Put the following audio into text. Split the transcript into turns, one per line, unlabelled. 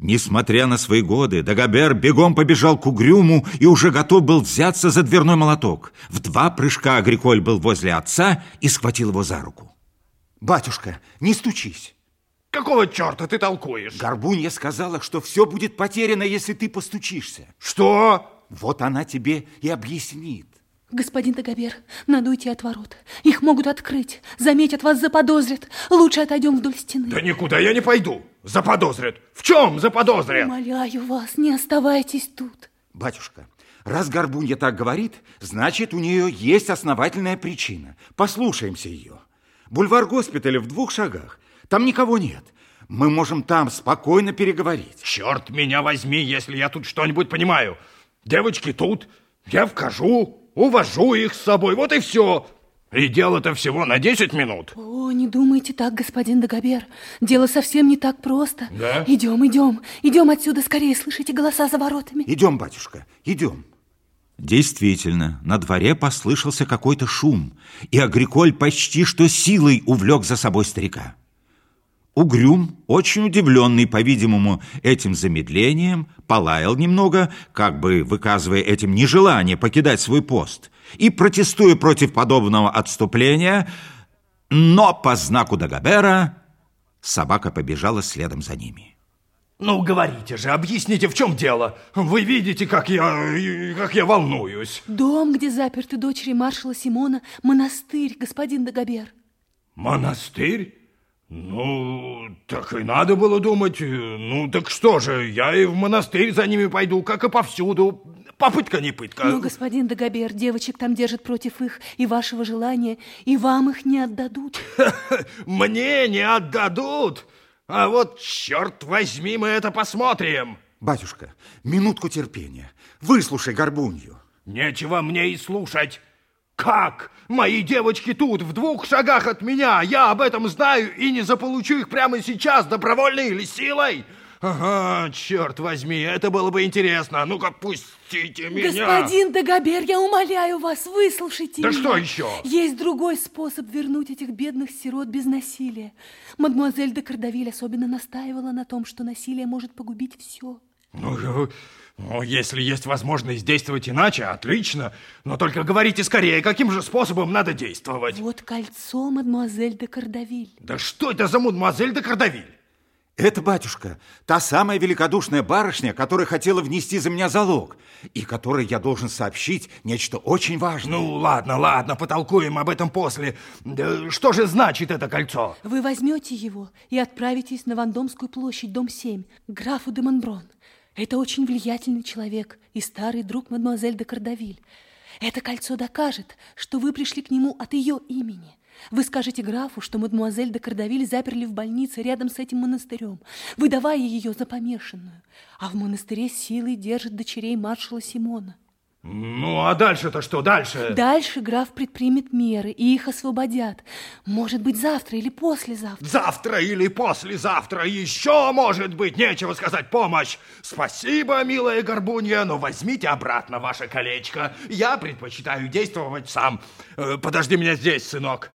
Несмотря на свои годы, Дагобер бегом побежал к угрюму и уже готов был взяться за дверной молоток. В два прыжка Агриколь был возле отца и схватил его за руку.
Батюшка, не стучись.
Какого черта ты толкуешь?
Горбунья сказала, что все будет потеряно, если ты постучишься.
Что?
Вот она тебе и объяснит.
Господин Дагобер, надо уйти от ворот. Их могут открыть. Заметят, вас заподозрят. Лучше отойдем вдоль стены.
Да никуда я не пойду. Заподозрят. В чем заподозрят?
Умоляю вас, не оставайтесь тут.
Батюшка, раз Горбунья так говорит, значит, у нее есть основательная причина. Послушаемся ее. Бульвар госпиталя в двух шагах. Там никого нет. Мы можем там спокойно переговорить.
Черт меня возьми, если я тут что-нибудь понимаю. Девочки тут, я вхожу, увожу их с собой, вот и все. И дело-то всего на 10 минут.
О, не думайте так, господин Дагобер. Дело совсем не так просто.
Да?
Идем, идем, идем отсюда скорее, слышите голоса за воротами?
Идем, батюшка, идем.
Действительно, на дворе послышался какой-то шум, и Агриколь почти что силой увлек за собой старика. Угрюм, очень удивленный, по-видимому, этим замедлением, полаял немного, как бы выказывая этим нежелание покидать свой пост, и, протестуя против подобного отступления, но по знаку Дагобера собака побежала следом за ними.
Ну, говорите же, объясните, в чем дело. Вы видите, как я, как я волнуюсь.
Дом, где заперты дочери маршала Симона, монастырь, господин Дагобер.
Монастырь? Ну, так и надо было думать. Ну, так что же, я и в монастырь за ними пойду, как и повсюду. Попытка не пытка.
Но, господин Дагобер, девочек там держат против их и вашего желания, и вам их не отдадут.
Мне не отдадут? А вот, черт возьми, мы это посмотрим.
Батюшка, минутку терпения. Выслушай горбунью.
Нечего мне и слушать. Как? Мои девочки тут, в двух шагах от меня. Я об этом знаю и не заполучу их прямо сейчас, добровольно или силой. Ага, черт возьми, это было бы интересно. Ну-ка, пустите меня.
Господин Дагобер, я умоляю вас, выслушайте
Да
меня.
что еще?
Есть другой способ вернуть этих бедных сирот без насилия. Мадемуазель де Кардавиль особенно настаивала на том, что насилие может погубить все.
Ну, ну, если есть возможность действовать иначе, отлично. Но только говорите скорее, каким же способом надо действовать.
Вот кольцо, мадемуазель де Кардавиль.
Да что это за мадемуазель де Кардавиль?
Это, батюшка, та самая великодушная барышня, которая хотела внести за меня залог, и которой я должен сообщить нечто очень важное.
Ну, ладно, ладно, потолкуем об этом после. Что же значит это кольцо?
Вы возьмете его и отправитесь на Вандомскую площадь, дом 7, к графу де Монброн. Это очень влиятельный человек и старый друг мадемуазель де Кардавиль. Это кольцо докажет, что вы пришли к нему от ее имени. Вы скажете графу, что мадемуазель де Кардавиль заперли в больнице рядом с этим монастырем, выдавая ее за помешанную, а в монастыре силой держат дочерей маршала Симона.
Ну, а дальше-то что дальше?
Дальше граф предпримет меры, и их освободят. Может быть, завтра или послезавтра.
Завтра или послезавтра еще, может быть, нечего сказать помощь. Спасибо, милая Горбунья, но возьмите обратно ваше колечко. Я предпочитаю действовать сам. Э, Подожди меня здесь, сынок.